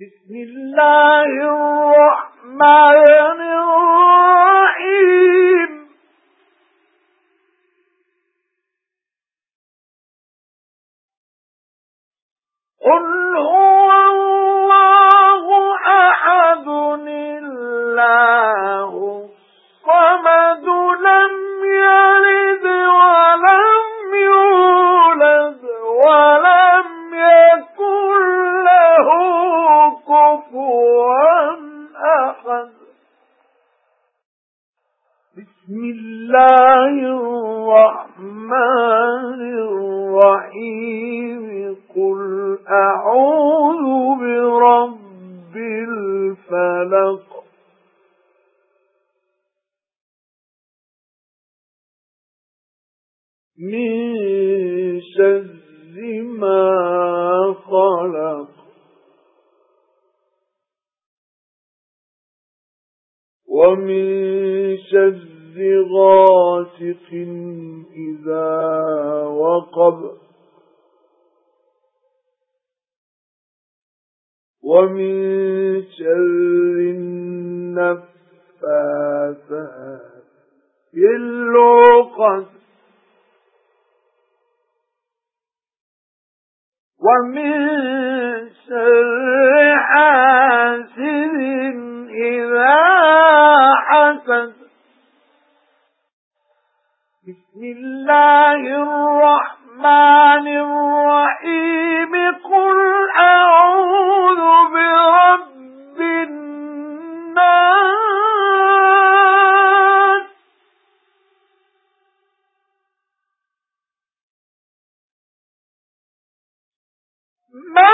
بسم الله الرحمن الرحيم. قل هو بسم الله الرحمن الرحيم. قل أعوذ برب الفلق. من شر ما خلق. ومن شر غاسق إذا وقب. ومن شر النفاثات في العقد. ومن شر حاسد حسد بسم الله الرحمن الرحيم. قل أعوذ برب الناس. ملك